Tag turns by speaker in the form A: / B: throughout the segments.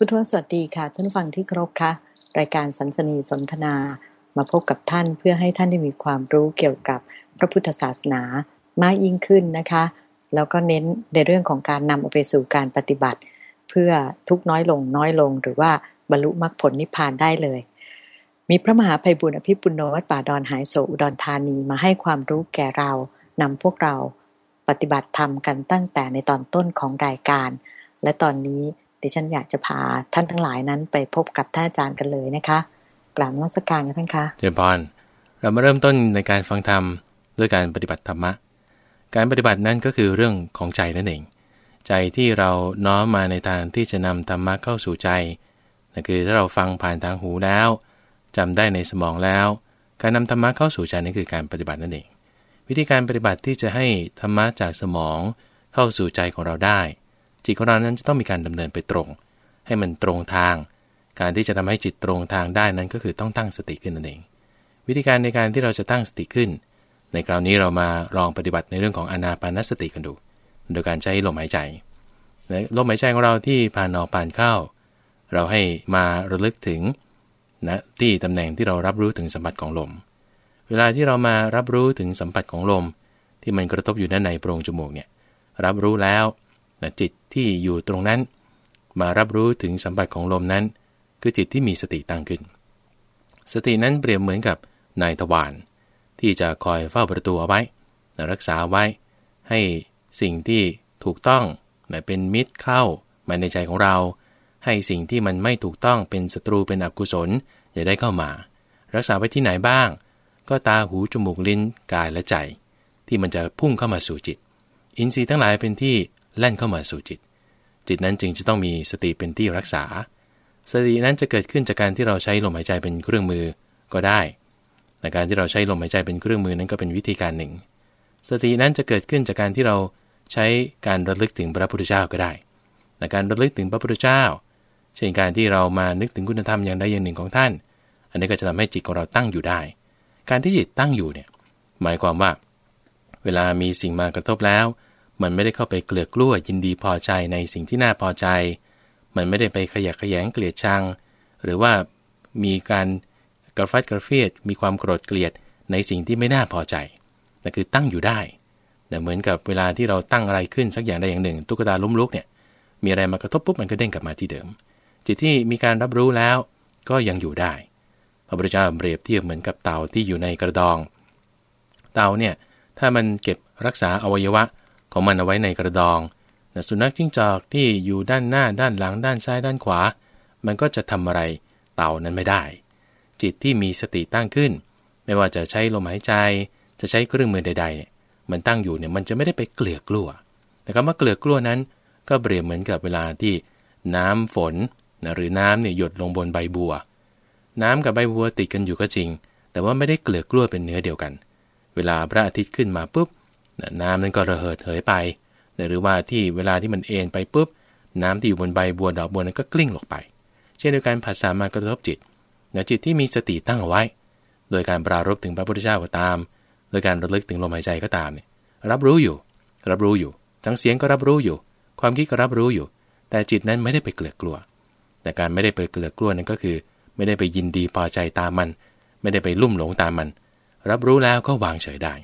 A: พุทธวสวัสดีค่ะ ท่านฟังที่เคารพค่ะ รายการสันสนีสนทนา มาพบกับท่านเพื่อให้ท่านได้มีความรู้เกี่ยวกับพระพุทธศาสนามากยิ่งขึ้นนะคะ แล้วก็เน้นในเรื่องของการนำเอาไปสู่การปฏิบัติ เพื่อทุกน้อยลงน้อยลง หรือว่าบรรลุมรรคผลนิพพานได้เลย มีพระมหาภัยบุญอภิปุโนวัดป่าดอนหายโศอุดรธานีมาให้ความรู้แก่เรานำพวกเราปฏิบัติธรรมกันตั้งแต่ในตอนต้นของรายการ และตอนนี้ ดิฉันอยากจะพาท่านทั้งหลายนั้นไปพบกับท่านอาจารย์กันเลยนะคะกราบนมัสการกันท่านคะ
B: เจริญพรเรามาเริ่มต้นในการฟังธรรมด้วยการปฏิบัติธรรมะ การปฏิบัตินั้นก็คือเรื่องของใจนั่นเอง ใจที่เราน้อมมาในทางที่จะนำธรรมะเข้าสู่ใจนั่นคือถ้าเราฟังผ่านทางหูแล้วจำได้ในสมองแล้ว การนำธรรมะเข้าสู่ใจนั่นคือการปฏิบัตินั่นเอง วิธีการปฏิบัติที่จะให้ธรรมะจากสมองเข้าสู่ใจของเราได้ จิตของเรานั้นจะต้องมีการดำเนินไปตรง ให้มันตรงทาง การที่จะทำให้จิตตรงทางได้นั้นก็คือต้องตั้งสติขึ้นนั่นเอง วิธีการในการที่เราจะตั้งสติขึ้น ในคราวนี้เรามาลองปฏิบัติในเรื่องของอนาปานสติกันดู โดยการใช้ลมหายใจลมหายใจของเราที่ผ่านออกผ่านเข้า เราให้มาระลึกถึงนะที่ตำแหน่งที่เรารับรู้ถึงสัมผัสของลม เวลาที่เรามารับรู้ถึงสัมผัสของลม ที่มันกระทบอยู่ด้านในโพรงจมูกเนี่ยรับรู้แล้ว นะจิตที่อยู่ตรงนั้น มารับรู้ถึงสัมผัสของลมนั้น คือจิตที่มีสติตั้งขึ้น สตินั้นเปรียบเหมือนกับนายทวารที่จะคอยเฝ้าประตูเอาไว้นะรักษาไว้ ให้สิ่งที่ถูกต้องนะเป็นมิตรเข้ามาในใจของเรา ให้สิ่งที่มันไม่ถูกต้องเป็นศัตรูเป็นอกุศลอย่าได้เข้ามา รักษาไว้ที่ไหนบ้าง ก็ตาหูจมูกลิ้นกายและใจ ที่มันจะพุ่งเข้ามาสู่จิต อินทรีย์ทั้งหลายเป็นที่ แล่นเข้ามาสู่จิต จิตนั้นจึงจะต้องมีสติเป็นที่รักษา สตินั้นจะเกิดขึ้นจากการที่เราใช้ลมหายใจเป็นเครื่องมือก็ได้แต่การที่เราใช้ลมหายใจเป็นเครื่องมือนั้นก็เป็นวิธีการหนึ่ง สตินั้นจะเกิดขึ้นจากการที่เราใช้การระลึกถึงพระพุทธเจ้าก็ได้แต่การระลึกถึงพระพุทธเจ้า เช่นการที่เรามานึกถึงคุณธรรมอย่างใดอย่างหนึ่งของท่าน อันนี้ก็จะทำให้จิตของเราตั้งอยู่ได้ การที่จิตตั้งอยู่เนี่ยหมายความว่า เวลามีสิ่งมากระทบแล้ว มันไม่ได้เข้าไปเกลือกลั้วยินดีพอใจในสิ่งที่น่าพอใจ มันไม่ได้ไปขยักขยงเกลียดชัง หรือว่ามีการกระฟัดกระเฟียดมีความโกรธเกลียดในสิ่งที่ไม่น่าพอใจนั่นคือตั้งอยู่ได้แต่เหมือนกับเวลาที่เราตั้งอะไรขึ้นสักอย่างใดอย่างหนึ่ง ตุ๊กตาล้มลุกเนี่ย มีอะไรมากระทบปุ๊บมันก็เด้งกลับมาที่เดิม จิตที่มีการรับรู้แล้วก็ยังอยู่ได้ พระพุทธเจ้าเปรียบเทียบเหมือนกับเต่าที่อยู่ในกระดอง เต่าเนี่ยถ้ามันเก็บรักษาอวัยวะ ของมันเอาไว้ในกระดองนะสุนัขจิ้งจอกที่อยู่ด้านหน้าด้านหลังด้านซ้ายด้านขวา มันก็จะทำอะไรเต่านั้นไม่ได้ จิตที่มีสติตั้งขึ้น ไม่ว่าจะใช้ลมหายใจ จะใช้เครื่องมือใดๆเนี่ยมันตั้งอยู่เนี่ยมันจะไม่ได้ไปเกลือกลัวแต่คำว่าเกลือกลัวนั้นก็เปรียบเหมือนกับเวลาที่น้ำฝนนะหรือน้ำเนี่ยหยดลงบนใบบัว น้ำกับใบบัวติดกันอยู่ก็จริง แต่ว่าไม่ได้เกลือกลัวเป็นเนื้อเดียวกัน เวลาพระอาทิตย์ขึ้นมาปุ๊บ น้ำนั้นก็ระเหิดเหยไป หรือว่าที่เวลาที่มันเอ็นไปปุ๊บ น้ำที่อยู่บนใบบัวดอกบัวนั้นก็กลิ้งลงไป เช่นเดียวกันภาษามากระทบจิตจิตที่มีสติตั้งเอาไว้ โดยการปรารบถึงพระพุทธเจ้าก็ตาม โดยการระลึกถึงลมหายใจก็ตามเนี่ยรับรู้อยู่ รับรู้อยู่ ทั้งเสียงก็รับรู้อยู่ ความคิดก็รับรู้อยู่ แต่จิตนั้นไม่ได้ไปเกลือกลัว แต่การไม่ได้ไปเกลือกลัวนั้นก็คือ ไม่ได้ไปยินดีพอใจตามมัน ไม่ได้ไปลุ่มหลงตามมัน รับรู้แล้วก็วางเฉยได้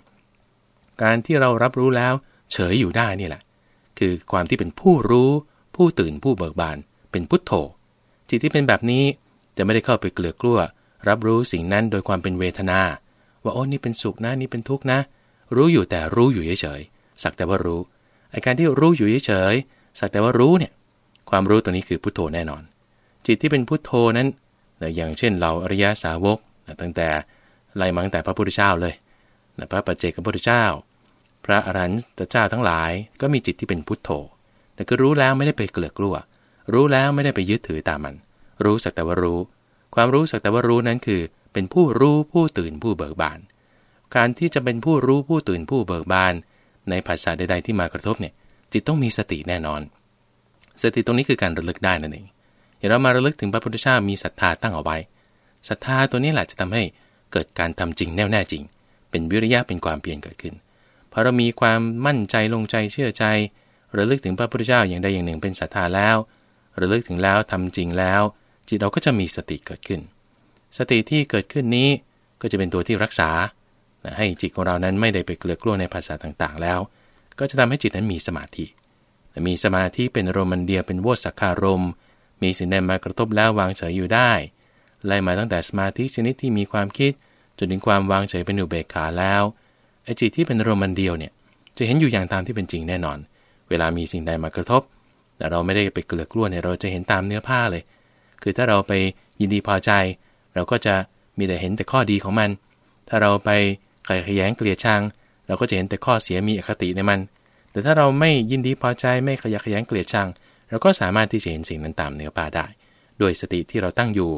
B: การที่เรารับรู้แล้ว เฉยอยู่ได้นี่แหละ คือความที่เป็นผู้รู้ ผู้ตื่นผู้เบิกบาน เป็นพุทโธ จิตที่เป็นแบบนี้จะไม่ได้เข้าไปเกลือกลั้ว รับรู้สิ่งนั้นโดยความเป็นเวทนา ว่าโอ้นี่เป็นสุขนะนี่เป็นทุกข์นะ รู้อยู่แต่รู้อยู่เฉยๆสักแต่ว่ารู้ไอการที่รู้อยู่เฉยๆสักแต่ว่ารู้เนี่ยความรู้ตัวนี้คือพุทโธแน่นอน จิตที่เป็นพุทโธนั้นอย่างเช่นเราอริยสาวกตั้งแต่ไล่มาตั้งแต่พระพุทธเจ้าเลยนะพระปัจเจกพุทธเจ้า พระอรหันตเจ้าทั้งหลายก็มีจิตที่เป็นพุทโธ แต่ก็รู้แล้วไม่ได้ไปเกลือกลัว รู้แล้วไม่ได้ไปยึดถือตามมัน รู้สักแต่ว่ารู้ ความรู้สักแต่ว่ารู้นั้นคือ เป็นผู้รู้ผู้ตื่นผู้เบิกบาน การที่จะเป็นผู้รู้ผู้ตื่นผู้เบิกบาน ในภาษาใดๆที่มากระทบเนี่ย จิตต้องมีสติแน่นอน สติตรงนี้คือการระลึกได้นั่นเองเดี๋ยวเรามาระลึกถึงพระพุทธเจ้ามีศรัทธาตั้งเอาไว้ศรัทธาตัวนี้แหละจะทำให้เกิดการทำจริงแน่แน่จริง เป็นวิริยะเป็นความเปลี่ยนเกิดขึ้น พอเรามีความมั่นใจลงใจเชื่อใจระลึกถึงพระพุทธเจ้าอย่างใดอย่างหนึ่งเป็นศรัทธาแล้วระลึกถึงแล้วทำจริงแล้ว จิตเราก็จะมีสติเกิดขึ้น สติที่เกิดขึ้นนี้ก็จะเป็นตัวที่รักษา ให้จิตของเรานั้นไม่ได้ไปเกลือกลัวในภาษาต่างๆ แล้ว ก็จะทำให้จิตนั้นมีสมาธิมีสมาธิเป็นโรมันเดียเป็นวสักคารม มีสิ่งใดมากระทบแล้ววางเฉยอยู่ได้ ไล่มาตั้งแต่สมาธิชนิดที่มีความคิดจนถึงความวางเฉยเป็นอุเบกขาแล้ว ไอจิตที่เป็นโรมันเดียวเนี่ย จะเห็นอยู่อย่างตามที่เป็นจริงแน่นอน เวลามีสิ่งใดมากระทบ แต่เราไม่ได้ไปเกลือกลัวเนี่ยเราจะเห็นตามเนื้อผ้าเลย คือถ้าเราไปยินดีพอใจ เราก็จะมีแต่เห็นแต่ข้อดีของมัน ถ้าเราไปขยขยงเกลียดชัง เราก็จะเห็นแต่ข้อเสียมีอคติในมัน แต่ถ้าเราไม่ยินดีพอใจไม่ขยขยงเกลียดชัง เราก็สามารถที่จะเห็นสิ่งนั้นตามเนื้อผ้าได้โดยสติที่เราตั้งอยู่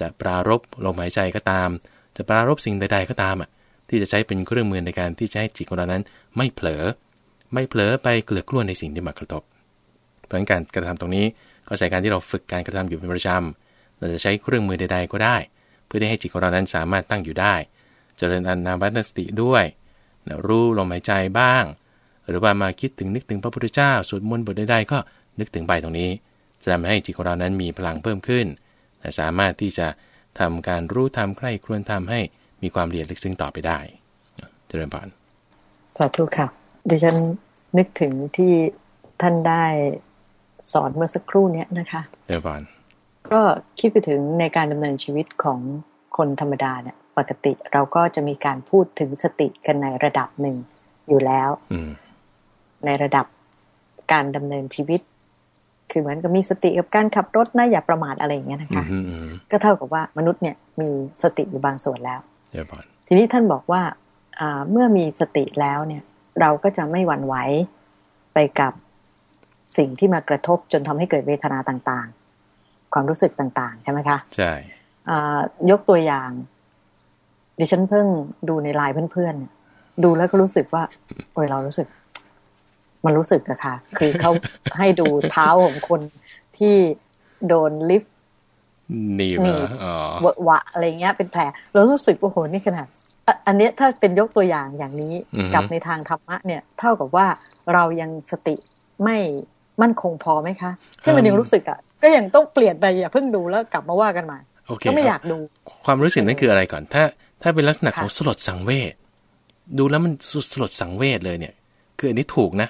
B: จะปรารบลมหายใจก็ตาม จะปรารบสิ่งใด ๆก็ตามอะ ที่จะใช้เป็นเครื่องมือในการที่จะให้จิตของเรานั้น ไม่เผลอ ไม่เผลอไปเกลือกล้วในสิ่งที่มากระทบเพราะการกระทำตรงนี้ก็ใส่การที่เราฝึกการกระทำอยู่เป็นประจำเราจะใช้เครื่องมือใด ๆ ก็ได้ เพื่อที่ให้จิตของเรานั้นสามารถตั้งอยู่ได้ เจริญอนาบัตสติด้วยรู้ลมหายใจบ้าง หรือว่ามาคิดถึงนึกถึงพระพุทธเจ้าสวดมนต์บทใดๆก็นึกถึงไปตรงนี้จะทำให้จิตของเรานั้นมีพลังเพิ่มขึ้นแต่สามารถที่จะทำการรู้ทำใคร่ครวญทำให้ มีความเรียนลึกซึ้งต่อไปได้ เจริญพร
A: สาธุค่ะดิฉันนึกถึงที่ท่านได้สอนเมื่อสักครู่นี้นะคะ
B: เจริญพร
A: ก็คิดไปถึงในการดำเนินชีวิตของคนธรรมดาเนี่ยปกติเราก็จะมีการพูดถึงสติกันในระดับหนึ่งอยู่แล้วในระดับการดำเนินชีวิต คือเหมือนกับมีสติกับการขับรถนะอย่าประมาทอะไรอย่างเงี้ยนะคะ ก็เท่ากับว่ามนุษย์เนี่ยมีสติอยู่บางส่วนแล้ว ทีนี้ท่านบอกว่าเมื่อมีสติแล้วเนี่ย เราก็จะไม่หวั่นไหวไปกับสิ่งที่มากระทบจนทำให้เกิดเวทนาต่างๆ ความรู้สึกต่างๆ ใช่ไหมคะ
B: ใช่
A: ยกตัวอย่าง ดิฉันเพิ่งดูในไลน์เพื่อนๆดูแล้วก็รู้สึกว่าโอ้ยเรารู้สึก มันรู้สึกอะค่ะ คือเขาให้ดูเท้าของคนที่โดนลิฟต์
B: หนีบ
A: เวะวะอะไรเงี้ยเป็นแผลเรารู้สึกโอ้โหนี่ขนาดอันนี้ถ้าเป็นยกตัวอย่างอย่างนี้กับในทางธรรมะเนี่ย เท่ากับว่าเรายังสติไม่มั่นคงพอไหมคะที่มันยังรู้สึกอะก็ยังต้องเปลี่ยนไปอย่าเพิ่งดูแล้วกลับมาว่ากันใหม่ก็ไม่อยากดู
B: ความรู้สึกนั้นคืออะไรก่อน ถ้า ถ้าเป็นลักษณะของสลดสังเวชดูแล้วมันสุดสลดสังเวชเลยเนี่ย คืออันนี้ถูกนะ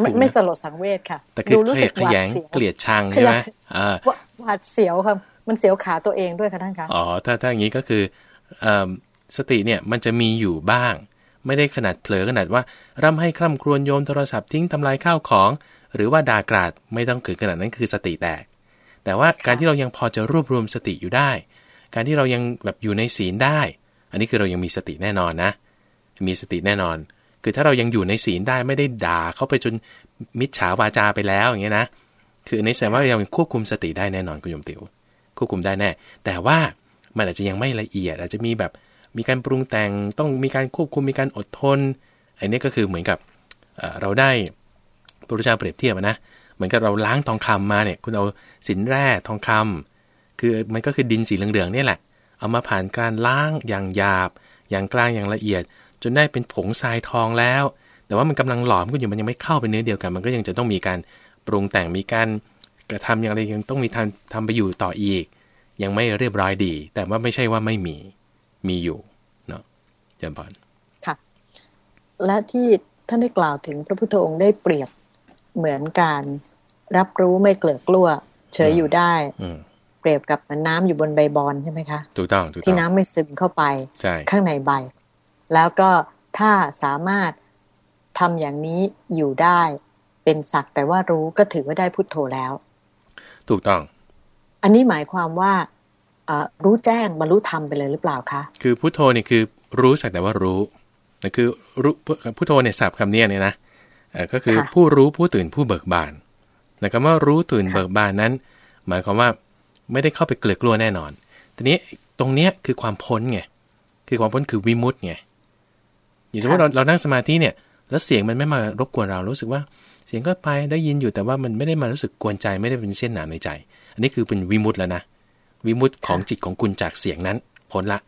A: ไม่ไม่สลดสังเวชค่ะ
B: แต่คือรู้สึกขยงเกลียดชังใช่ไหม
A: อ่า หวาดเสียวครับ มันเสียวขาตัวเองด้วยค่ะท่านคะ
B: อ๋อถ้าถ้าอย่างนี้ก็คือสติเนี่ยมันจะมีอยู่บ้าง ไม่ได้ขนาดเผลอขนาดว่าร่ำให้คร่ำครวญโยมโทรศัพท์ทิ้งทำลายข้าวของ หรือว่าด่ากราดไม่ต้องเกิดขนาดนั้นคือสติแตก แต่ว่าการที่เรายังพอจะรวบรวมสติอยู่ได้ การที่เรายังแบบอยู่ในศีลได้ อันนี้คือเรายังมีสติแน่นอนนะ มีสติแน่นอน คือถ้าเรายังอยู่ในศีลได้ไม่ได้ด่าเข้าไปจนมิจฉาวาจาไปแล้วอย่างเงี้ยนะ คือในแสดงว่าเรายังควบคุมสติได้แน่นอนคุณโยมติวควบคุมได้แน่ แต่ว่ามันอาจจะยังไม่ละเอียด อาจจะมีแบบมีการปรุงแต่งต้องมีการควบคุมมีการอดทน อันนี้ก็คือเหมือนกับเราได้พระพุทธเจ้าเปรียบเทียบนะเหมือนกับเราล้างทองคำมาเนี่ยคุณเอาสินแร่ทองคำคือมันก็คือดินสีเหลืองๆนี่แหละ เอามาผ่านการล้างอย่างหยาบ อย่างกลางอย่างละเอียด จนได้เป็นผงทรายทองแล้ว แต่ว่ามันกำลังหลอมก็อยู่มันยังไม่เข้าเป็นเนื้อเดียวกัน มันก็ยังจะต้องมีการ ปรุงแต่งมีการกระทำอย่างไรยังต้องมีทำทำไปอยู่ต่ออีก ยังไม่เรียบร้อยดี แต่ว่าไม่ใช่ว่าไม่มีมีอยู่เนาะจำพน
A: ค่ะ และที่ท่านได้กล่าวถึงพระพุทธองค์ได้เปรียบเหมือนการรับรู้ไม่เกลือกลัวเฉยอยู่ได้เปรียบกับน้ำอยู่บนใบบอนใช่ไหมคะ
B: ถูกต้องถูกต้อง
A: ที่น้ำไม่ซึมเข้าไปข้างในใบ แล้วก็ถ้าสามารถทำอย่างนี้อยู่ได้ เป็นสักแต่ว่ารู้ก็ถือว่าได้พุทโธแล้ว
B: ถูกต้อง
A: อันนี้หมายความว่ารู้แจ้งบรรลุธรรมไปเลยหรือเปล่าคะ
B: คือพุทโธนี่คือรู้สักแต่ว่ารู้นั่นคือรู้พุทโธเนี่ยสับคำนี้เนี่ยนะก็คือผู้รู้ผู้ตื่นผู้เบิกบานแต่คำว่ารู้ตื่นเบิกบานนั้น หมายความว่าไม่ได้เข้าไปเกลือกลัวแน่นอน ทีนี้ตรงเนี้ยคือความพ้นไงคือความพ้นคือวิมุตต์ไงอย่างสมมติเราเรานั่งสมาธิเนี่ย แล้วเสียงมันไม่มารบกวนเรารู้สึกว่าเสียงก็ไปได้ยินอยู่แต่ว่ามันไม่ได้มารู้สึกกวนใจไม่ได้เป็นเส้นหนาในใจ อันนี้คือเป็นวิมุตต์แล้วนะวิมุตของจิตของคุณจากเสียงนั้นพ้นละ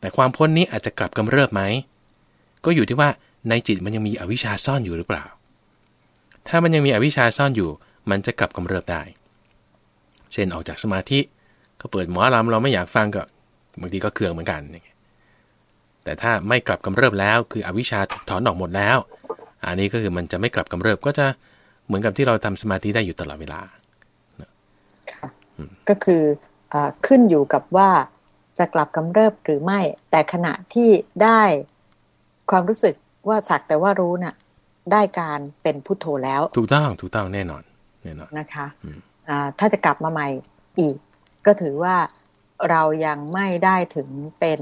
B: แต่ความพ้นนี้อาจจะกลับกำเริบไหมก็อยู่ที่ว่าในจิตมันยังมีอวิชชาซ่อนอยู่หรือเปล่า ถ้ามันยังมีอวิชชาซ่อนอยู่ มันจะกลับกำเริบได้ เช่นออกจากสมาธิก็เปิดหมอลำเราไม่อยากฟังก็บางทีก็เคืองเหมือนกันแต่ถ้าไม่กลับกำเริบแล้ว คืออวิชชาถอนออกหมดแล้ว อันนี้ก็คือมันจะไม่กลับกำเริบก็จะเหมือนกับที่เราทำสมาธิได้อยู่ตลอดเวลา
A: ก็คืออขึ้นอยู่กับว่าจะกลับกำเริบหรือไม่ แต่ขณะที่ได้ความรู้สึกว่าสักแต่ว่ารู้น่ะได้การเป็นพุทโธแล้ว
B: ถูกต้องถูกต้องแน่นอนแน่นอน
A: นะคะอ่าถ้าจะกลับมาใหม่อีก ก็ถือว่าเรายังไม่ได้ถึงเป็น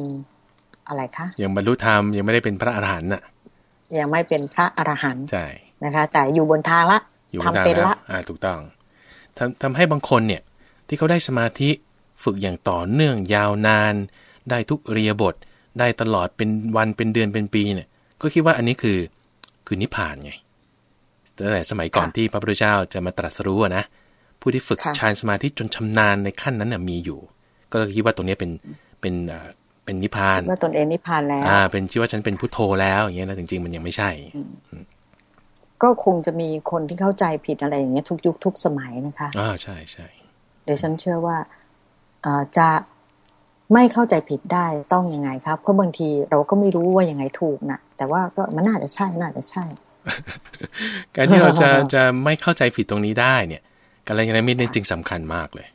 A: อะไรคะ
B: ยังบรรลุธรรมยังไม่ได้เป็นพระอรหันต์น่ะ
A: ยังไม่เป็นพระอรหันต์
B: ใช่
A: นะคะ แต่อยู่บนทางละ
B: ทำเป็นละอ่าถูกต้องทำทำให้บางคนเนี่ย ที่เขาได้สมาธิฝึกอย่างต่อเนื่องยาวนาน ได้ทุกเรียบท ได้ตลอดเป็นวันเป็นเดือนเป็นปีเนี่ย ก็คิดว่าอันนี้คือคือนิพพานไงแต่สมัยก่อนที่พระพุทธเจ้าจะมาตรัสรู้นะผู้ที่ฝึกฌานสมาธิจนชำนาญในขั้นนั้นน่ยมีอยู่ ก็คิดว่าตรงนี้เป็นเป็น เป็นนิพพาน
A: ว่าตนเองนิพพานแล้ว
B: อ่า เป็นชื่อว่าฉันเป็นพุทโธแล้วอย่างเงี้ยนะจริงๆมันยังไม่ใช่
A: ก็คงจะมีคนที่เข้าใจผิดอะไรอย่างเงี้ยทุกยุคทุกสมัยนะคะ
B: อ่าใช่ใช่
A: เดี๋ยวฉันเชื่อว่าจะไม่เข้าใจผิดได้ต้องยังไงครับ เพราะบางทีเราก็ไม่รู้ว่ายังไงถูกนะแต่ว่าก็มันน่าจะใช่น่าจะใช่
B: การที่เราจะจะไม่เข้าใจผิดตรงนี้ได้เนี่ยกัลยาณมิตรนี่จึงสำคัญมากเลย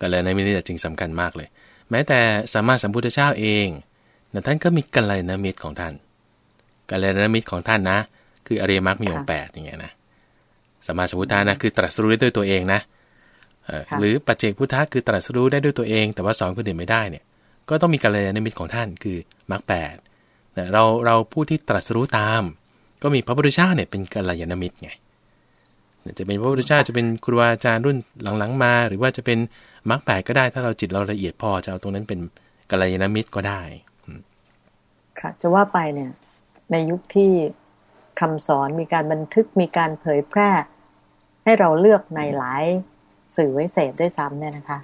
B: กัลยาณมิตรนี่จึงสำคัญมากเลย แม้แต่สามารถสัมพุทธเจ้าเองนะท่านก็มีกัลยาณมิตรของท่านกัลยาณมิตรของท่านนะ คืออริยมรรคมีองค์แปดอย่างเงี้ยนะสมาสัมพุทธานะคือตรัสรู้ได้ด้วยตัวเองนะหรือปัจเจกพุทธะคือตรัสรู้ได้ด้วยตัวเอง แต่ว่าสอนคนอื่นไม่ได้เนี่ยก็ต้องมีกัลยาณมิตรของท่านคือมรรคแปดเราเราผู้ที่ตรัสรู้ตาม ก็มีพระพุทธเจ้าเนี่ยเป็นกัลยาณมิตรไงจะเป็นพระพุทธเจ้าจะเป็นครูอาจารย์รุ่นหลังๆมา หรือว่าจะเป็น มรรคแปดก็ได้ถ้าเราจิตเราละเอียดพอจะเอาตรงนั้นเป็นกัลยาณมิตรก็ได้
A: ค่ะ จะว่าไปเนี่ย ในยุคที่คำสอนมีการบันทึกมีการเผยแพร่ ให้เราเลือกในหลายสื่อไว้เสพได้ซ้ำเนี่ยนะคะ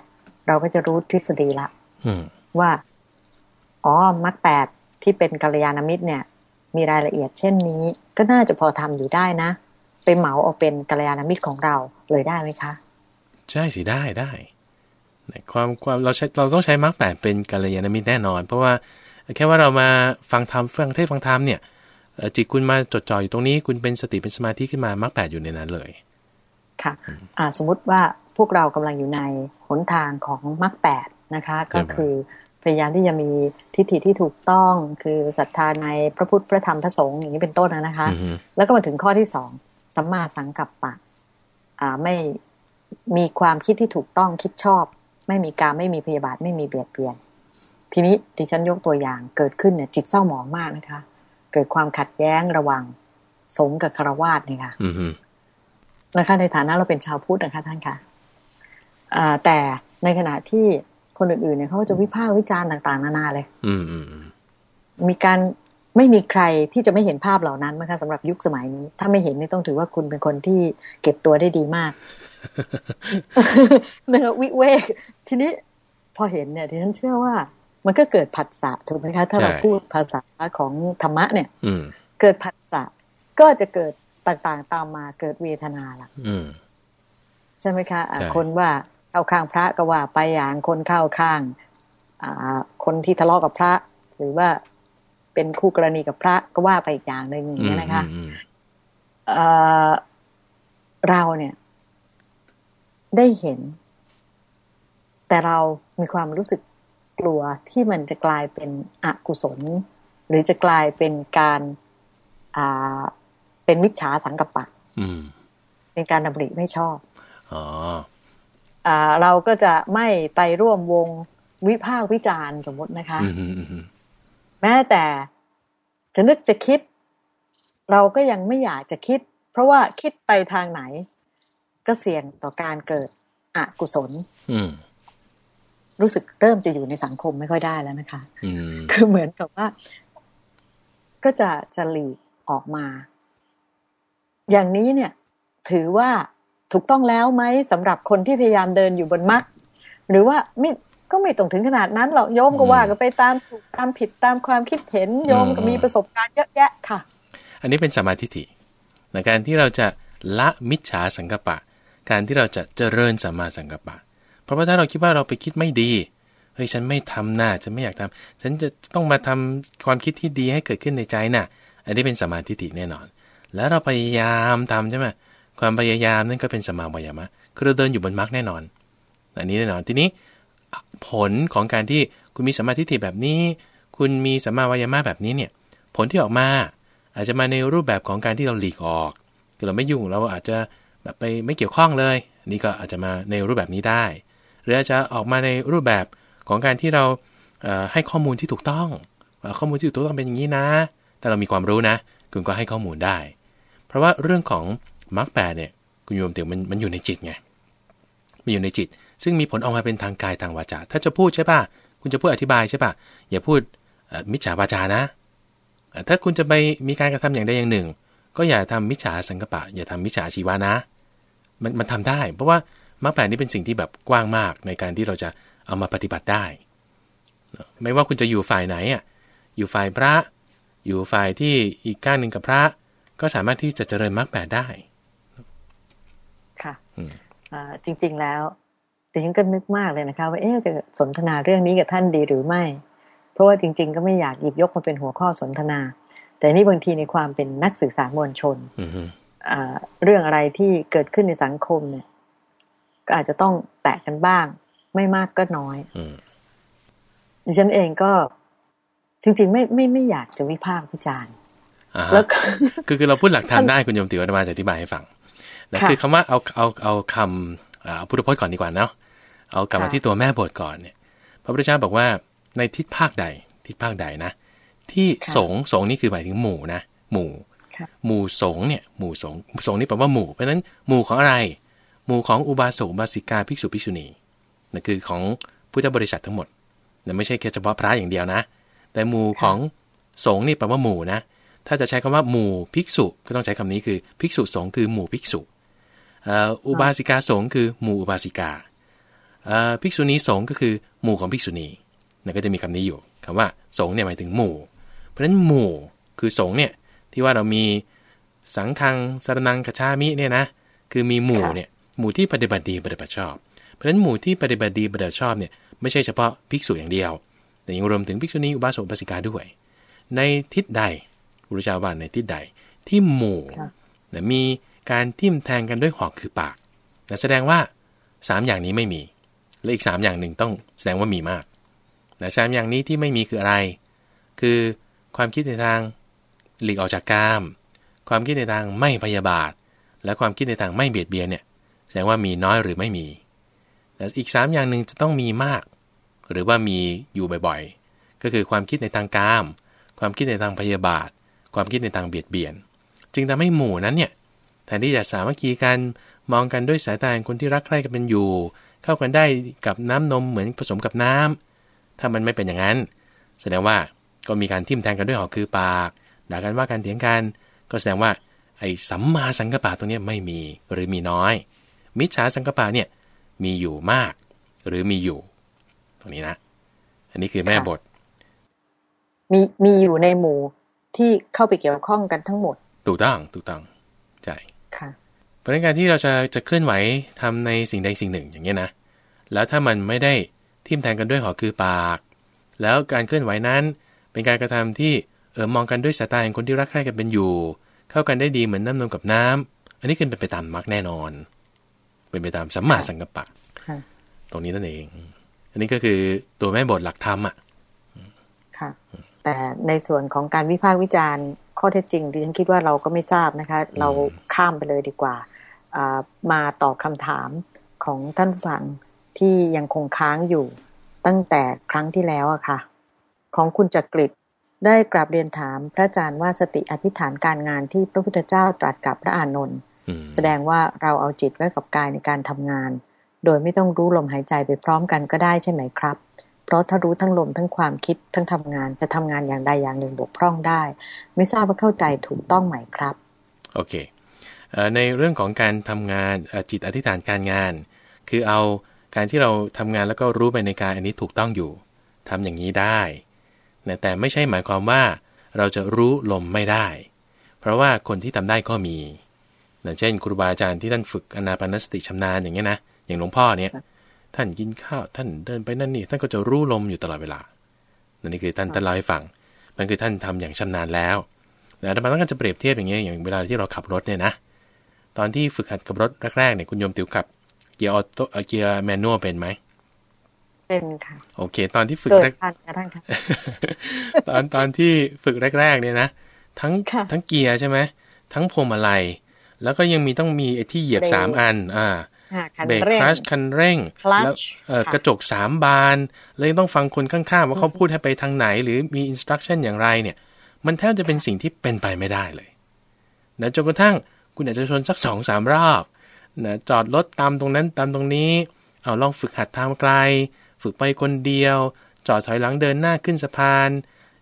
A: เราก็จะรู้ทฤษฎีละว่า อ๋อมรรคแปดที่เป็นกัลยาณมิตรเนี่ย มีรายละเอียดเช่นนี้ ก็น่าจะพอทำอยู่ได้นะ ไปเหมาเอาเป็นกัลยาณมิตรของเราเลยได้ไหมคะ
B: ใช่สิได้ได้ ความความเราใช้เราต้องใช้มรรคแปดเป็นกัลยาณมิตรแน่นอน เพราะว่าแค่ว่าเรามาฟังธรรมฟังเทศฟังธรรมเนี่ยจิตคุณมาจดจ่ออยู่ตรงนี้ คุณเป็นสติเป็นสมาธิขึ้นมามรรคแปดอยู่ในนั้นเลย
A: ค่ะอ่าสมมุติว่าพวกเรากำลังอยู่ในหนทางของมรรคแปดนะคะ ก็คือพยายามที่จะมีทิฏฐิที่ถูกต้องคือศรัทธาในพระพุทธพระธรรมพระสงฆ์อย่างนี้เป็นต้นนะคะ แล้วก็มาถึงข้อที่สองสัมมาสังกัปปะ อ่าไม่มีความคิดที่ถูกต้องคิดชอบ ไม่มีการไม่มีพยาบาทไม่มีเบียดเบียน ทีนี้ดิฉันยกตัวอย่างเกิดขึ้นเนี่ยจิตเศร้าหมองมากนะคะ เกิดความขัดแย้งระหว่างสงกับคารวาสเนี่ยค่ะนะคะในฐานะเราเป็นชาวพุทธนะคะท่านคะแต่ในขณะที่คนอื่นๆเนี่ยเขาจะวิพากษ์วิจารณ์ต่าง ๆ นานาเลยมีการไม่มีใครที่จะไม่เห็นภาพเหล่านั้นนะคะสำหรับยุคสมัยนี้ ถ้าไม่เห็นนี่ต้องถือว่าคุณเป็นคนที่เก็บตัวได้ดีมาก เนื้อวิเวก ทีนี้พอเห็นเนี่ยที่ฉันเชื่อว่า มันก็เกิดผัสสะถูกไหมคะ ถ้าเราพูดภาษาของธรรมะเนี่ยเกิดผัสสะก็จะเกิดต่างๆ ตามมาเกิดเวทนาล่ะใช่ไหมคะคนว่าเข้าข้างพระก็ว่าไปอย่างคนเข้าข้างคนที่ทะเลาะกับพระ หรือว่าเป็นคู่กรณีกับพระก็ว่าไปอีกอย่างหนึ่งอย่างนี้นะคะเเราเนี่ย ได้เห็น แต่เรามีความรู้สึกกลัวที่มันจะกลายเป็นอกุศล หรือจะกลายเป็นการอ่าเป็นมิจฉาสังกัปปะเป็นการดำริไม่ชอบอ๋ออ่า เราก็จะไม่ไปร่วมวงวิพากษ์วิจารณ์สมมตินะคะ แม้แต่จะนึกจะคิด เราก็ยังไม่อยากจะคิด เพราะว่าคิดไปทางไหน ก็เสี่ยงต่อการเกิดอกุศลรู้สึกเริ่มจะอยู่ในสังคมไม่ค่อยได้แล้วนะคะคือเหมือนกับว่า ก็จะจะหลีกออกมา อย่างนี้เนี่ย ถือว่าถูกต้องแล้วไหมสำหรับคนที่พยายามเดินอยู่บนมรรคหรือว่าไม่ก็ไม่ต้องถึงขนาดนั้นหรอกโยมก็ว่ากันไปตามถูกตามผิดตามความคิดเห็นโยมก็มีประสบการณ์เยอะแยะค่ะ
B: อันนี้เป็นสมาธิิในการที่เราจะละมิจฉาสังกปะ การที่เราจะเจริญสัมมาสังกัปปะ เพราะว่าถ้าเราคิดว่าเราไปคิดไม่ดีเฮ้ยฉันไม่ทำหน้าฉันไม่อยากทำฉันจะต้องมาทำความคิดที่ดีให้เกิดขึ้นในใจน่ะ อันนี้เป็นสมาธิิแน่นอน แล้วเราพยายามทำใช่ไหมความพยายามนั่นก็เป็นสมาวยามะคือเราเดินอยู่บนมรรคแน่นอน อันนี้แน่นอนทีนี้ผลของการที่คุณมีสมาธิิแบบนี้ คุณมีสมาวายามะแบบนี้เนี่ยผลที่ออกมาอาจจะมาในรูปแบบของการที่เราหลีกออกคือเราไม่ยุ่งเราอาจจะ แบบไปไม่เกี่ยวข้องเลย นี่ก็อาจจะมาในรูปแบบนี้ได้ หรืออาจจะออกมาในรูปแบบของการที่เราให้ข้อมูลที่ถูกต้อง ข้อมูลที่ถูกต้องเป็นอย่างนี้นะ แต่เรามีความรู้นะ คุณก็ให้ข้อมูลได้ เพราะว่าเรื่องของมรรคแปดเนี่ยคุณโยมถึงมันมันอยู่ในจิตไงมันอยู่ในจิต ซึ่งมีผลออกมาเป็นทางกายทางวาจา ถ้าจะพูดใช่ป่ะ คุณจะพูดอธิบายใช่ป่ะ อย่าพูดมิจฉาวาจานะ ถ้าคุณจะไปมีการกระทำอย่างใดอย่างหนึ่ง ก็อย่าทำมิจฉาสังกปะ อย่าทำมิจฉาชีวานะ มันมันทำได้ เพราะว่ามรรคแปดนี่เป็นสิ่งที่แบบกว้างมากในการที่เราจะเอามาปฏิบัติได้ ไม่ว่าคุณจะอยู่ฝ่ายไหนอะอยู่ฝ่ายพระ อยู่ฝ่ายที่อีกก้านหนึ่งกับพระ ก็สามารถที่จะเจริญมรรคแปดได้
A: ค่ะจริง ๆแล้วดิฉันก็นึกมากเลยนะคะว่าเอ๊จะสนทนาเรื่องนี้กับท่านดีหรือไม่ เพราะว่าจริง ๆ ก็ไม่อยากหยิบยกมาเป็นหัวข้อสนทนา แต่นี่บางทีในความเป็นนักสื่อสารมวลชน เรื่องอะไรที่เกิดขึ้นในสังคมเนี่ย ก็อาจจะต้องแตะกันบ้าง ไม่มากก็น้อยดิฉันเองก็จริง ๆ ไม่ไม่ไม่อยากจะวิพากษ์วิจารณ์
B: แล้วคือคือเราพูดหลักธรรมได้คุณโยมติวัตมาจะอธิบายให้ฟังนะคือคำว่าเอาเอาเอาคำเอาพุทธพจน์ก่อนดีกว่าเนาะเอากลับมาที่ตัวแม่บทก่อนเนี่ย พระพุทธเจ้าบอกว่าในทิศภาคใด ทิศภาคใดนะที่สงสงนี่คือหมายถึงหมู่นะหมู่ หมู่สงเนี่ยหมู่สงสงนี่แปลว่าหมู่เพราะนั้นหมู่ของอะไร หมู่ของอุบาสกบาสิกาภิกษุภิกษุณีนั่นคือของพุทธบริษัททั้งหมดนั่นไม่ใช่แค่เฉพาะพระอย่างเดียวนะ แต่หมู่ของสง์นี่แปลว่าหมู่นะ ถ้าจะใช้คำว่าหมู่ภิกษุก็ต้องใช้คำนี้คือภิกษุสง์คือหมู่ภิกษุอุบาสิกาสง์คือหมู่อุบาสิกาภิกษุณีสง์ก็คือหมู่ของภิกษุณีนั่นก็จะมีคำนี้อยู่คำว่าสง์เนี่ยหมายถึงหมู่ เพราะฉะนั้นหมู่คือสง์เนี่ย ที่ว่าเรามีสังฆังสารนังกชามิเนี่ยนะคือมีหมู่เนี่ยหมู่ที่ปฏิบัติดีปฏิบัติชอบ เพราะฉะนั้นหมู่ที่ปฏิบัติดีปฏิบัติชอบเนี่ยไม่ใช่เฉพาะภิกษุอย่างเดียว แต่ยังรวมถึงภิกษุณีอุบาสกอุบาสิกาด้วย ในทิศใดพระเจ้าว่าในทิศใดที่หมู่นะมีการทิ่มแทงกันด้วยหอกคือปากนะแสดงว่าสามอย่างนี้ไม่มี และอีกสามอย่างหนึ่งต้องแสดงว่ามีมากนะสามอย่างนี้ที่ไม่มีคืออะไร คือความคิดในทาง หลีกออกจากกาม ความคิดในทางไม่พยาบาท และความคิดในทางไม่เบียดเบียนเนี่ยแสดงว่ามีน้อยหรือไม่มีแต่อีก 3 อย่างหนึ่งจะต้องมีมาก หรือว่ามีอยู่บ่อยๆ ก็คือความคิดในทางกาม ความคิดในทางพยาบาท ความคิดในทางเบียดเบียน จึงทำให้หมู่นั้นเนี่ยแทนที่จะสามัคคีกันมองกันด้วยสายตาคนที่รักใคร่กันเป็นอยู่ เข้ากันได้กับน้ำนมเหมือนผสมกับน้ำถ้ามันไม่เป็นอย่างนั้น แสดงว่าก็มีการทิ่มแทงกันด้วยหอกคือปาก ด่ากันว่ากันเถียงกัน ก็แสดงว่าไอ้สัมมาสังกปะตรงนี้ไม่มีหรือมีน้อย มิจฉาสังกปะเนี่ยมีอยู่มาก หรือมีอยู่ ตรงนี้นะ อันนี้คือแม่บท
A: มีมีอยู่ในหมู่ที่เข้าไปเกี่ยวข้องกันทั้งหมด
B: ถูกต้องถูกต้องใช่
A: ค่ะ
B: เพราะในการที่เราจะจะเคลื่อนไหวทำในสิ่งใดสิ่งหนึ่งอย่างเงี้ยนะแล้วถ้ามันไม่ได้ทิ่มแทงกันด้วยหอคือปาก แล้วการเคลื่อนไหวนั้นเป็นการกระทำที่เออมองกันด้วยสายตาของคนที่รักใคร่กันเป็นอยู่ เข้ากันได้ดีเหมือนน้ำนมกับน้ำอันนี้คือเป็นไปตามมรรคแน่นอน เป็นไปตามสัมมาสังกัปปะตรงนี้นั่นเอง อันนี้ก็คือตัวแม่บทหลักธรรมอะ
A: ค่ะแต่ในส่วนของการวิพากษ์วิจารณ์ข้อเท็จจริงดิฉันคิดว่าเราก็ไม่ทราบนะคะ เราข้ามไปเลยดีกว่ามาตอบคาถามของท่านฟังที่ยังคงค้างอยู่ตั้งแต่ครั้งที่แล้วอะค่ะ ของคุณจักริด ได้กราบเรียนถามพระอาจารย์ว่าสติอธิษฐานการงานที่พระพุทธเจ้าตรัสกับพระอานนท์แสดงว่าเราเอาจิตไว้กับกายในการทำงาน โดยไม่ต้องรู้ลมหายใจไปพร้อมกันก็ได้ใช่ไหมครับ เพราะถ้ารู้ทั้งลมทั้งความคิดทั้งทำงานจะทำงานอย่างใดอย่างหนึ่งบกพร่องได้ ไม่ทราบว่าเข้าใจถูกต้องไหมครับ
B: โอเคในเรื่องของการทำงานจิตอธิษฐานการงาน คือเอาการที่เราทำงานแล้วก็รู้ไปในกายอันนี้ถูกต้องอยู่ทำอย่างนี้ได้ แต่ไม่ใช่หมายความว่าเราจะรู้ลมไม่ได้ เพราะว่าคนที่ทำได้ก็มีอย่างเช่นครูบาอาจารย์ที่ท่านฝึกอนาปานสติชำนาญอย่างเงี้ยนะอย่างหลวงพ่อเนี่ย ท่านกินข้าวท่านเดินไปนั่นนี่ท่านก็จะรู้ลมอยู่ตลอดเวลานี่คือท่านท่านเล่าให้ฟังมันคือท่านทำอย่างชำนาญแล้วแต่ธรรมาต้องการจะเปรียบเทียบอย่างเงี้ยอย่างเวลาที่เราขับรถเนี่ยนะตอนที่ฝึกหัดกับรถแรกๆเนี่ยคุณโยมติวขับเกียร์ออโต้เกียร์แมนนวลเป็นไหม
A: เป็นค่ะ
B: โอเค ตอนที่ฝึก
A: เกิด
B: แรก
A: ทันกระทั่งค่ะ
B: ตอนตอนที่ฝึกแรกๆเนี่ยนะทั้ง
A: ค่ะ
B: ทั้งเกียร์ใช่ไหมทั้งพวงมาลัยแล้วก็ยังมีต้องมีไอ้ที่เหยียบ
A: เบรก
B: สามอัน อ่า
A: ค่ะคัน
B: เบรก
A: เร่
B: ค
A: ง
B: ลัชคันเร่ง
A: Clutch
B: แล้วเอ่อ
A: ค่ะ
B: กระจกสามบาน แล้วยังต้องฟังคนข้างๆ ว่าเขาพูดให้ไปทางไหน หรือมีอินสตรั c ชั่นอย่างไรเนี่ย มันแทบจะเป็นสิ่งที่เป็นไปไม่ได้เลยนะจนกระทั่งคุณอาจจะชนสักสองสามรอบนะจอดรถตามตรงนั้นตามตรงนี้ เอาลองฝึกหัดทางไกล ฝึกไปคนเดียว จอดถอยหลังเดินหน้าขึ้นสะพาน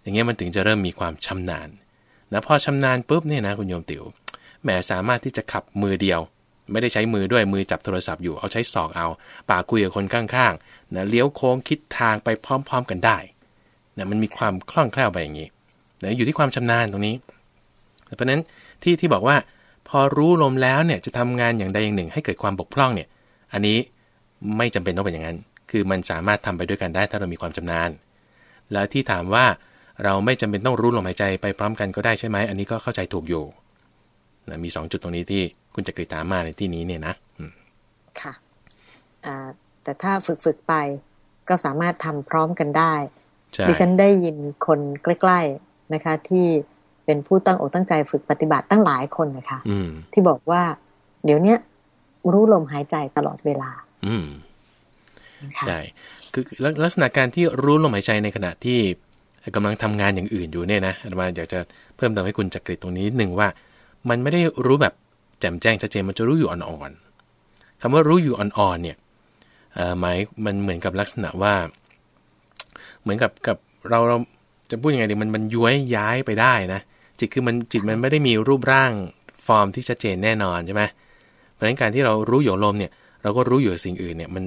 B: อย่างเงี้ยมันถึงจะเริ่มมีความชำนาญนะพอชำนาญปุ๊บเนี่ยนะคุณโยมติว๋วแหมสามารถที่จะขับมือเดียว ไม่ได้ใช้มือด้วยมือจับโทรศัพท์อยู่เอาใช้ศอกเอาปากคุยกับคนข้างๆนะเลี้ยวโค้งคิดทางไปพร้อม ๆกันได้นะมันมีความคล่องแคล่วไปอย่างนี้นะอยู่ที่ความชำนาญตรงนี้ เพราะฉะนั้นที่ที่บอกว่า พอรู้ลมแล้วเนี่ยจะทำงานอย่างใดอย่างหนึ่ง ให้เกิดความบกพร่องเนี่ย อันนี้ไม่จำเป็นต้องเป็นอย่างนั้น คือมันสามารถทำไปด้วยกันได้ถ้าเรามีความชำนาญ แล้วที่ถามว่าเราไม่จำเป็นต้องรู้ลมหายใจไปพร้อมกันก็ได้ใช่ไหม อันนี้ก็เข้าใจถูกอยู่นะมี 2 จุดตรงนี้ที่คุณจักริตามมาในที่นี้เนี่ยนะอืม
A: ค่ะอ่าแต่ถ้าฝึกฝึกๆไปก็สามารถทำพร้อมกันได้
B: ใช่
A: ดิฉันได้ยินคนใกล้ ๆนะคะ ที่เป็นผู้ตั้งอกตั้งใจฝึกปฏิบัติตั้งหลายคนนะคะ
B: อืม
A: ที่บอกว่า เดี๋ยวเนี้ยรู้ลมหายใจตลอดเวลา
B: อืม
A: นะคะ
B: ใช่คือลักลักษณะการที่รู้ลมหายใจในขณะที่กำลังทำงานอย่างอื่นอยู่เนี่ยนะอาตมาอยากจะเพิ่มเติมให้คุณจักริตตรงนี้นิดหนึ่งว่า มันไม่ได้รู้แบบแจ่มแจ้งชัดเจนมันจะรู้อยู่อ่อนๆคำว่ารู้อยู่อ่อนๆเนี่ยหมายมันเหมือนกับลักษณะว่า เหมือนกับกับเราเราจะพูดยังไงดีมันมันย้วยย้ายไปได้นะจิตคือมันจิตมันไม่ได้มีรูปร่างฟอร์มที่ชัดเจนแน่นอนใช่ไหมเพราะฉะนั้นการที่เรารู้อยู่ลมเนี่ย เราก็รู้อยู่สิ่งอื่นเนี่ยมัน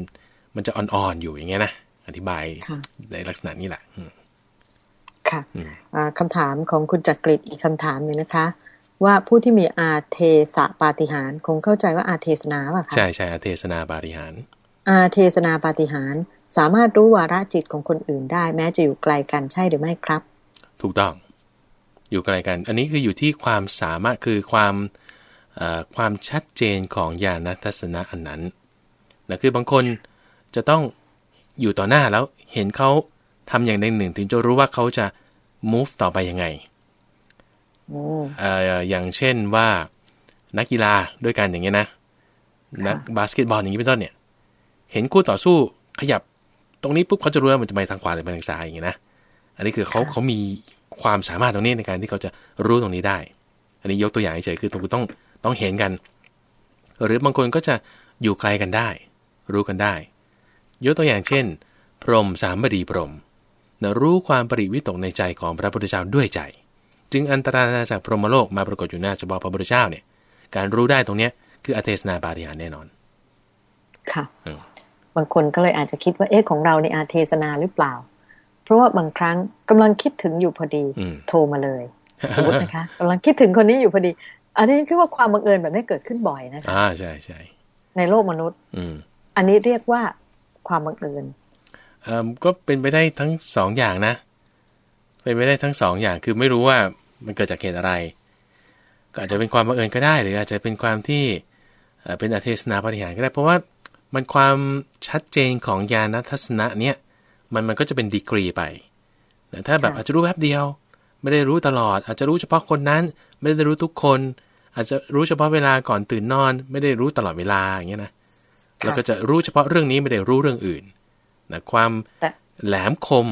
B: มันจะอ่อนๆอยู่อย่างเงี้ยนะอธิบาย
A: ค่ะ
B: ในลักษณะนี้แหละอืม
A: ค่ะ
B: อืม
A: อ่าคำถามของคุณจักริดอีกคำถามหนึ่งนะคะ ว่าผู้ที่มีอาเทสะปาฏิหารย์คงเข้าใจว่าอาเทศนาป่ะคะ
B: ใช่ใช่อเทศนาบาริหาร
A: อาเทศนาปาฏิหารย์สามารถรู้วาระจิตของคนอื่นได้ แม้จะอยู่ไกลกันใช่หรือไม่ครับ
B: ถูกต้อง อยู่ไกลกัน อันนี้คืออยู่ที่ความสามารถคือความเอ่อความชัดเจนของญาณทัศนะอันนั้นนะคือบางคน จะต้องอยู่ต่อหน้าแล้วเห็นเขาทำอย่างใดหนึ่ง ถึงจะรู้ว่าเขาจะ move ต่อไปยังไง
A: อืม
B: เอ่ออย่างเช่นว่านักกีฬาด้วยกันอย่างเงี้ยนะนักบาสเกตบอลอย่างนี้เป็นต้นเนี่ย เห็นคู่ต่อสู้ขยับตรงนี้ปุ๊บเขาจะรู้ว่ามันจะไปทางขวาหรือไปทางซ้ายอย่างเงี้ยนะอันนี้คือเขาเขามีความสามารถตรงนี้ในการที่เขาจะรู้ตรงนี้ได้ อันนี้ยกตัวอย่างเฉยๆคือตรงต้องต้องเห็นกัน หรือบางคนก็จะอยู่ไกลกันได้ รู้กันได้ ยกตัวอย่างเช่น พรหมสามบดีพรหมนะรู้ความปริวิตกในใจของพระพุทธเจ้าด้วยใจ จึงอันตรายจากพรหมโลกมาปรากฏอยู่หน้าเฉพาะพระพุทธเจ้าเนี่ย การรู้ได้ตรงเนี้ยคืออเทศนาปาฏิหาริย์แน่นอน
A: ค่ะ
B: อืม
A: บางคนก็เลยอาจจะคิดว่าเอ๊ะของเราในอาเทศนาหรือเปล่า เพราะว่าบางครั้งกำลังคิดถึงอยู่พอดี
B: อืม
A: โทรมาเลย สมมตินะคะกำลังคิดถึงคนนี้อยู่พอดี อันนี้คือว่าความบังเอิญแบบนี้เกิดขึ้นบ่อยนะคะ
B: อ่าใช่ใช่
A: ในโลกมนุษย์
B: อืม
A: อันนี้เรียกว่า ความบังเอิญ
B: เอ่อก็เป็นไปได้ทั้งสองอย่างนะ เป็นไปได้ทั้งสองอย่างคือไม่รู้ว่ามันเกิดจากเหตุอะไร ก็อาจจะเป็นความบังเอิญก็ได้ หรืออาจจะเป็นความที่เอ่อเป็นอเทศนาปฏิหารย์ก็ได้ เพราะว่ามันความชัดเจนของญาณทัศนะเนี่ยมันมันก็จะเป็นดีกรีไปแต่ถ้าแบบ
A: ค่ะ
B: อาจจะรู้แป๊บเดียว ไม่ได้รู้ตลอด อาจจะรู้เฉพาะคนนั้น ไม่ได้รู้ทุกคน อาจจะรู้เฉพาะเวลาก่อนตื่นนอน ไม่ได้รู้ตลอดเวลาอย่างเงี้ยนะ แล้วก็จะรู้เฉพาะเรื่องนี้ไม่ได้รู้เรื่องอื่นนะความ
A: แต่
B: แหลมคม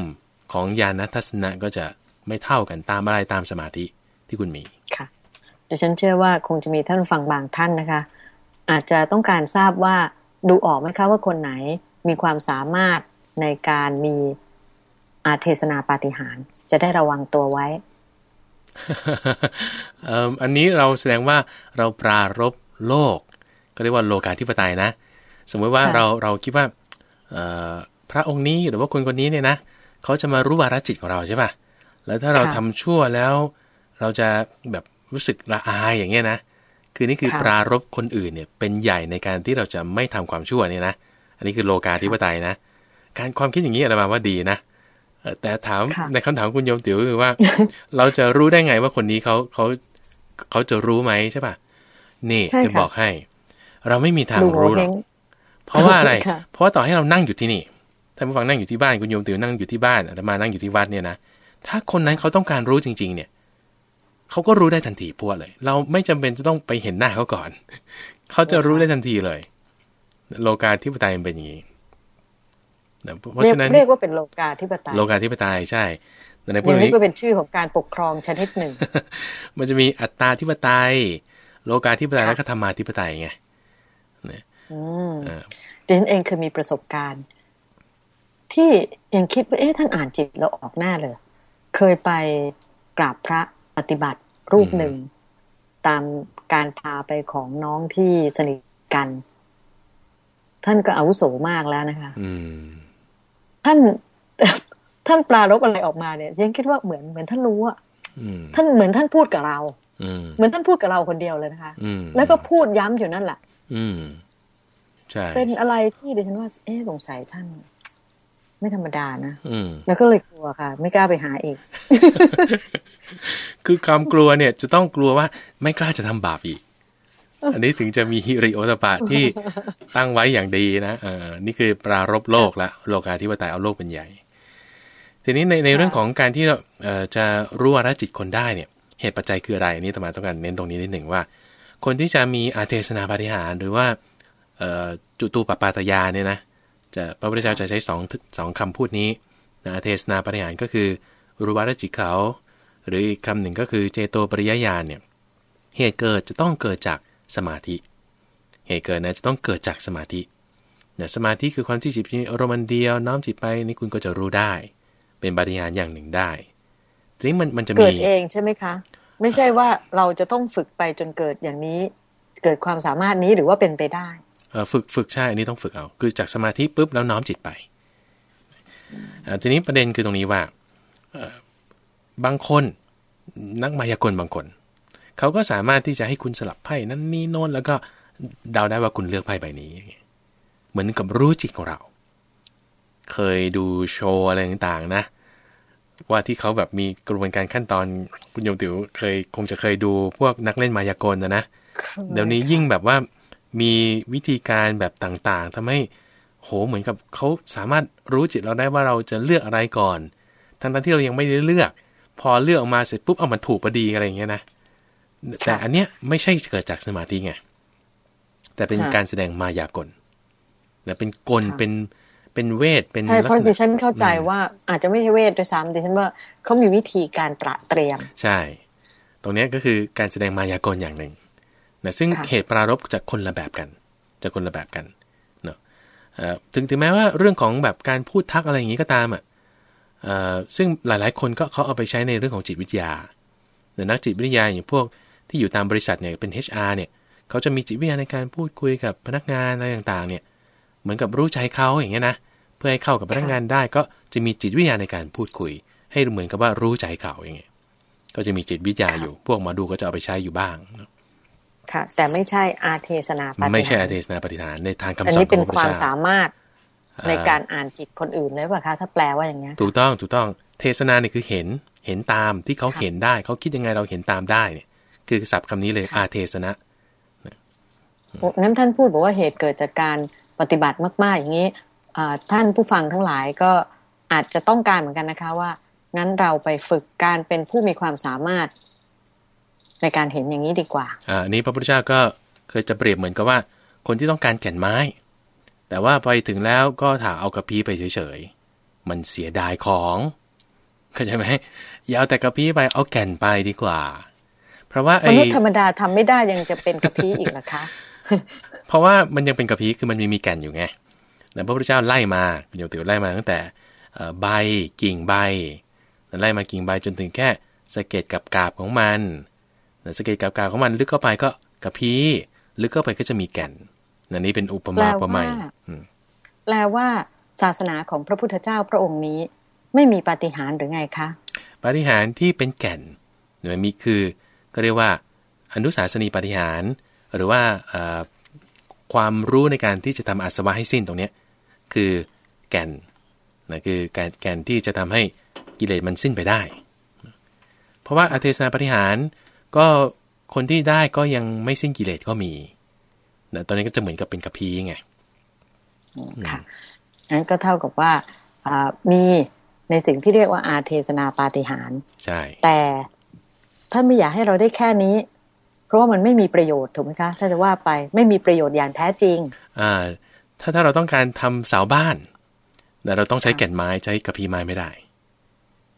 B: ของญาณทัศนะก็จะไม่เท่ากันตามอะไรตามสมาธิที่คุณมี
A: ค่ะดิฉันเชื่อว่าคงจะมีท่านฟังบางท่านนะคะ อาจจะต้องการทราบว่าดูออกไหมคะว่าคนไหนมีความสามารถในการมีอาเทศนาปาฏิหาริย์จะได้ระวังตัวไว้
B: เอิ่มอันนี้เราแสดงว่าเราปรารบโลก ก็เรียกว่าโลกาธิปไตยนะ สมมติว่า
A: ค่ะ
B: เราเราคิดว่าเอ่อพระองค์นี้หรือว่าคนคนนี้เนี่ยนะเขาจะมารู้วาระจิตของเราใช่ป่ะแล้วถ้าเรา
A: ค่ะ
B: ทำชั่วแล้ว เราจะแบบรู้สึกละอายอย่างเงี้ยนะคือนี่คือ
A: ค่ะ
B: ปรารบคนอื่นเนี่ยเป็นใหญ่ในการที่เราจะไม่ทำความชั่วเนี่ยนะอันนี้คือโลกาธิปไตยนะ การความคิดอย่างนี้อะไรมาว่าดีนะแต่ถามในคำถามคุณโยมติ๋วคือว่า เราจะรู้ได้ไงว่าคนนี้เขาเขาเขาจะรู้ไหมใช่ป่ะนี่จะบอกให้ เราไม่มีทางรู้หรอก เพราะว่าอะไร เพราะว่าต่อให้เรานั่งอยู่ที่นี่ท่านผู้ฟังนั่งอยู่ที่บ้านคุณโยมติ๋วนั่งอยู่ที่บ้านอาตมานั่งอยู่ที่วัดเนี่ยนะถ้าคนนั้นเขาต้องการรู้จริง ๆ เนี่ยเขาก็รู้ได้ทันทีพวกเลย เราไม่จำเป็นจะต้องไปเห็นหน้าเขาก่อน เขาจะรู้ได้ทันทีเลย โลกาธิปไตยมันเป็นอย่างนี้
A: เพราะฉะนั้นเรียกว่าเป็นโลกาธิปไตย
B: โลกาธิปไตยใช่
A: ในพวกนี้ก็เป็นชื่อของการปกครองชนิดหนึ่ง
B: มันจะมีอัตตาธิปไตย โลกาธิปไตยและก็ธรรมาธิปไตยไง
A: อืม ดิฉันเองเคยมีประสบการณ์ ที่ยังคิดว่าเอ๊ะท่านอ่านจิตแล้วออกหน้าเลย เคยไปกราบพระปฏิบัติรูปหนึ่ง ตามการพาไปของน้องที่สนิทกัน ท่านก็อาวุโสมากแล้วนะคะท่านท่านปลารบอะไรออกมาเนี่ยยังคิดว่าเหมือนเหมือนท่านรู้อะท่านเหมือนท่านพูดกับเราเหมือนท่านพูดกับเราคนเดียวเลยนะคะแล้วก็พูดย้ำอยู่นั่นแหละ เป็นอะไรที่ดิฉันว่า เอ๊สงสัยท่าน ไม่ธรรมดานะแล้วก็เลยกลัวค่ะ ไม่กล้าไปหาอีก
B: คือความกลัวเนี่ย จะต้องกลัวว่า ไม่กล้าจะทำบาปอีก อันนี้ถึงจะมีฮิริโอตปะที่ตั้งไว้อย่างดีนะเออนี่คือปรารบโลกละโลกาธิปไตยเอาโลกเป็นใหญ่ ทีนี้ในในเรื่องของการที่เราจะรู้วาระจิตคนได้เนี่ย เหตุปัจจัยคืออะไรนี่ตมาต้องการเน้นตรงนี้นิดหนึ่งว่า คนที่จะมีอาเทศนาปฏิหารหรือว่า จุตูปปาตยาเนี่ยนะจะพระพุทธเจ้าจะใช้สองสองคำพูดนี้นะอาเทศนาปฏิหารก็คือรู้วาระจิตเขา หรืออีกคำหนึ่งก็คือเจโตปริยญาณเนี่ยเหตุเกิดจะต้องเกิดจากสมาธิ เหตุเกิดนะจะต้องเกิดจากสมาธิเนี่ยสมาธิคือความที่จิตมีอารมณ์เดียวน้อมจิตไปนี่คุณก็จะรู้ได้ เป็นปฏิญาณอย่างหนึ่งได้ทีนี้มันมันจะมีเกิ
A: ดเองใช่ไหมคะ ไม่ใช่ว่าเราจะต้องฝึกไปจนเกิดอย่างนี้ เกิดความสามารถนี้หรือว่าเป็นไปได้
B: เออ ฝึกฝึกใช่ อันนี้ต้องฝึกเอา คือจากสมาธิปุ๊บแล้วน้อมจิตไป ทีนี้ประเด็นคือตรงนี้ว่าบางคนนักมายากลบางคน เขาก็สามารถที่จะให้คุณสลับไพ่นั้นนี่โน้นแล้วก็เดาได้ว่าคุณเลือกไพ่ใบนี้ เหมือนกับรู้จิตของเรา เคยดูโชว์อะไรต่างๆนะ ว่าที่เขาแบบมีกระบวนการขั้นตอนคุณโยมติ๋วเคยคงจะเคยดูพวกนักเล่นมายากลนะนะเดี๋ยวนี้ยิ่งแบบว่า มีวิธีการแบบต่างๆทำให้โหเหมือนกับเขาสามารถรู้จิตเราได้ว่าเราจะเลือกอะไรก่อน ทั้งที่เรายังไม่ได้เลือก พอเลือกออกมาเสร็จปุ๊บเอามันถูกพอดีอะไรอย่างเงี้ยนะแต่อันเนี้ยไม่ใช่เกิดจากสมาธิไงแต่เป็นการแสดงมายากลแต่เป็นกลเป็นเป็นเวทเป็น
A: ใช่เพราะดิฉันเข้าใจว่าอาจจะไม่ใช่เวทด้วยซ้ำดิฉันว่าเขามีวิธีการตระเตรียม
B: ใช่ ตรงนี้ก็คือการแสดงมายากลอย่างหนึ่ง นะซึ่งเหตุปรารบจากคนละแบบกันจะคนละแบบกันเนาะถึงถึงแม้ว่าเรื่องของแบบการพูดทักอะไรอย่างนี้ก็ตามอะซึ่งหลายๆ คนก็เขาเอาไปใช้ในเรื่องของจิตวิทยานักจิตวิทยาอย่างพวกที่อยู่ตามบริษัทเนี่ยเป็น HR เนี่ยเขาจะมีจิตวิทยาในการพูดคุยกับพนักงานอะไรต่างๆ เนี่ยเหมือนกับรู้ใจเขาอย่างเงี้ยนะเพื่อให้เข้ากับพนักงานได้ ก็จะมีจิตวิทยาในการพูดคุย ให้เหมือนกับว่ารู้ใจเขาอย่างเงี้ยก็จะมีจิตวิทยาอยู่ พวกมาดูก็จะเอาไปใช้อยู่บ้าง
A: ค่ะ แต่ไม่ใช่อาเทศนา
B: ปฏิหารไม่ใช่อาเทศนาปฏิหารในทางคำสอนของพระ
A: เจ้าอันนี้เป็นความสามารถในการอ่านจิตคนอื่นเลยป่ะคะถ้าแปลว่าอย่างเงี้ย
B: ถูกต้องถูกต้องเทศนาเนี่ยคือเห็นเห็นตามที่เขาเห็นได้ เขาคิดยังไงเราเห็นตามได้เนี่ย คือศัพท์คำนี้เลยอาเทศนะ
A: นั้นท่านพูดบอกว่าเหตุเกิดจากการปฏิบัติมาก ๆ อย่างนี้ท่านผู้ฟังทั้งหลายก็อาจจะต้องการเหมือนกันนะคะว่างั้นเราไปฝึกการเป็นผู้มีความสามารถ ในการเห็นอย่างนี้ดีกว่า
B: อ่านี้พระพุทธเจ้าก็เคยจะเปรียบเหมือนกับว่า คนที่ต้องการแก่นไม้ แต่ว่าไปถึงแล้วก็ถาเอากระพี้ไปเฉยๆ มันเสียดายของเข้าใจไหมอย่าเอาแต่กระพี้ไปเอาแก่นไปดีกว่า เพราะว่าไอ้
A: มนุษย์ธรรมดาทำไม่ได้ยังจะเป็นกระพี้อีกนะคะ
B: เพราะว่ามันยังเป็นกระพี้คือมันมีมีแก่นอยู่ไงแต่พระพุทธเจ้าไล่มาเป็นโยติวไล่มาตั้งแต่ใบกิ่งใบไล่มากิ่งใบจนถึงแค่สะเก็ดกับกาบของมัน สะเก็ดกับกาบของมันลึกเข้าไปก็กระพี้ลึกเข้าไปก็จะมีแก่นนันนี้เป็นอุปมาอุปไมย
A: แปลว่าศาสนาของพระพุทธเจ้าพระองค์นี้ ไม่มีปาฏิหาริย์หรือไงคะ
B: ปาฏิหาริย์ที่เป็นแก่นหรือมีคือก็เรียกว่าอนุสาสนีปาฏิหาริย์หรือว่าความรู้ในการที่จะทำอาสวะให้สิ้นตรงนี้คือแก่นนะคือแก่นแก่นที่จะทำให้กิเลสมันสิ้นไปได้ เพราะว่าอเทศนาปฏิหาร ก็คนที่ได้ก็ยังไม่สิ้นกิเลสก็มีนะตอนนี้ก็จะเหมือนกับเป็นกัพีไง
A: ค่ะนั้นก็เท่ากับว่ามีในสิ่งที่เรียกว่าอาเทศนาปาฏิหาร
B: ใช่
A: แต่ท่านไม่อยากให้เราได้แค่นี้ เพราะว่ามันไม่มีประโยชน์ถูกไหมคะ ถ้าจะว่าไปไม่มีประโยชน์อย่างแท้จริง
B: อ่า ถ้าถ้าเราต้องการทำเสาบ้านแต่เราต้องใช้แก่นไม้ใช้กระพี้ไม้ไม่ได้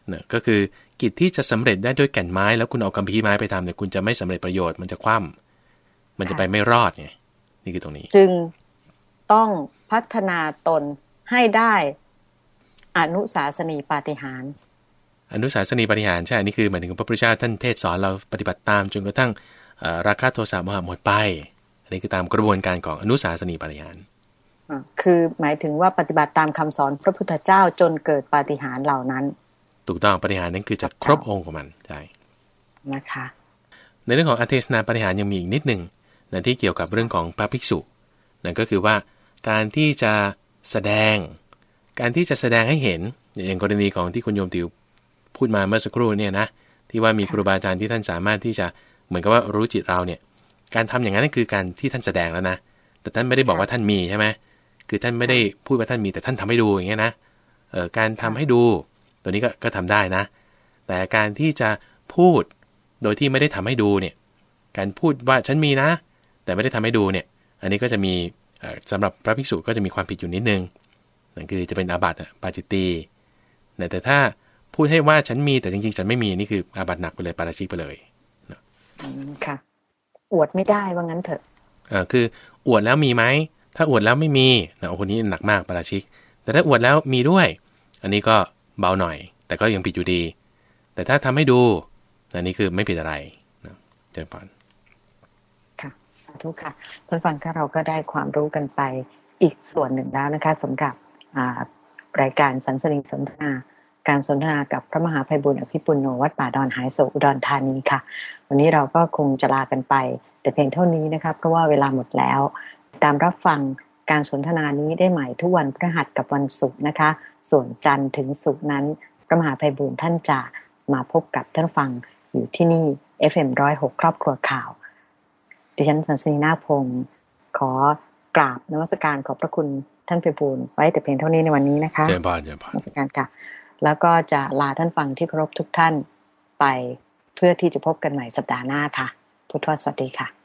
B: เนะก็คือ กิจที่จะสำเร็จได้ด้วยแก่นไม้ แล้วคุณเอากระพี้ไม้ไปทำเนี่ยคุณจะไม่สำเร็จประโยชน์มันจะคว่ำมันจะไปไม่รอดไงนี่คือตรงนี้
A: จึงต้องพัฒนาตนให้ได้อนุสาสนีปาฏิหาร
B: อนุสาสนีปฏิหารใช่อันนี้คือหมายถึงพระพุทธเจ้าท่านเทศสอนเราปฏิบัติตามจนกระทั่งราคาโทสะมหาหมดไป อันนี้คือตามกระบวนการของอนุสาสนีปฏิหาร
A: คือหมายถึงว่าปฏิบัติตามคำสอนพระพุทธเจ้าจนเกิดปาฏิหาริย์เหล่านั้น
B: ถูกต้องปฏิหารนั้นคือจะครบองค์ของมันใช่
A: นะคะ
B: ในเรื่องของอเทศนาปฏิหารยังมีอีกนิดหนึ่งนะที่เกี่ยวกับเรื่องของพระภิกษุนั่นก็คือว่าการที่จะแสดง การที่จะแสดงให้เห็น อย่างกรณีของที่คุณโยมติวพูดมาเมื่อสักครู่เนี่ยนะที่ว่ามีครูบาอาจารย์ที่ท่านสามารถที่จะเหมือนกับว่ารู้จิตเราเนี่ย การทำอย่างนั้นคือการที่ท่านแสดงแล้วนะแต่ท่านไม่ได้บอกว่าท่านมีใช่ไหมคือท่านไม่ได้พูดว่าท่านมีแต่ท่านทำให้ดูอย่างเงี้ยนะเออการทำให้ดู ตัวนี้ก็ก็ทำได้นะ แต่การที่จะพูดโดยที่ไม่ได้ทำให้ดูเนี่ย การพูดว่าฉันมีนะ แต่ไม่ได้ทำให้ดูเนี่ย อันนี้ก็จะมีสำหรับพระภิกษุก็จะมีความผิดอยู่นิดนึง นั่นคือจะเป็นอาบัติปาจิตตีแต่ถ้าพูดให้ว่าฉันมีแต่จริงๆ ฉันไม่มีนี่คืออาบัติหนักไปเลยปาราชิกไปเลย
A: ค่ะ อวดไม่ได้ว่างั้นเถอะ
B: อ่าคืออวดแล้วมีไหม ถ้าอวดแล้วไม่มีนะคนนี้หนักมากปาราชิก แต่ถ้าอวดแล้วมีด้วย อันนี้ก็ เบาหน่อย แต่ก็ยังผิดอยู่ดี แต่ถ้าทำให้ดูอันนี้คือไม่ผิดอะไรนะเจริญพร
A: ค่ะสาธุค่ะท่านฟังถ้าเราก็ได้ความรู้กันไปอีกส่วนหนึ่งแล้วนะคะสำหรับรายการสันสนิสนทนาการสนทนากับพระมหาภัยบุญอภิปุโนวัดป่าดอนหายโศอุดรธานีค่ะ วันนี้เราก็คงจะลากันไป แต่เพียงเท่านี้นะคะเพราะว่าเวลาหมดแล้ว ตามรับฟังการสนทนานี้ได้ใหม่ทุกวันพฤหัสกับวันศุกร์นะคะ ส่วนจันทร์ถึงศุกร์นั้น พระมหาภัยบุญท่านจะมาพบกับท่านฟังอยู่ที่นี่ FM106 ครอบครัวข่าว ดิฉันสันสนีนาพงศ์ขอกราบนวัสการขอบพระคุณท่านไพบูลไว้แต่เพียงเท่านี้ในวันนี้นะคะ
B: เจริญพรเจริญพรน
A: วัสการค่ะ แล้วก็จะลาท่านฟังที่เคารพทุกท่านไปเพื่อที่จะพบกันใหม่สัปดาห์หน้าค่ะ พุทธวสวัสดีค่ะ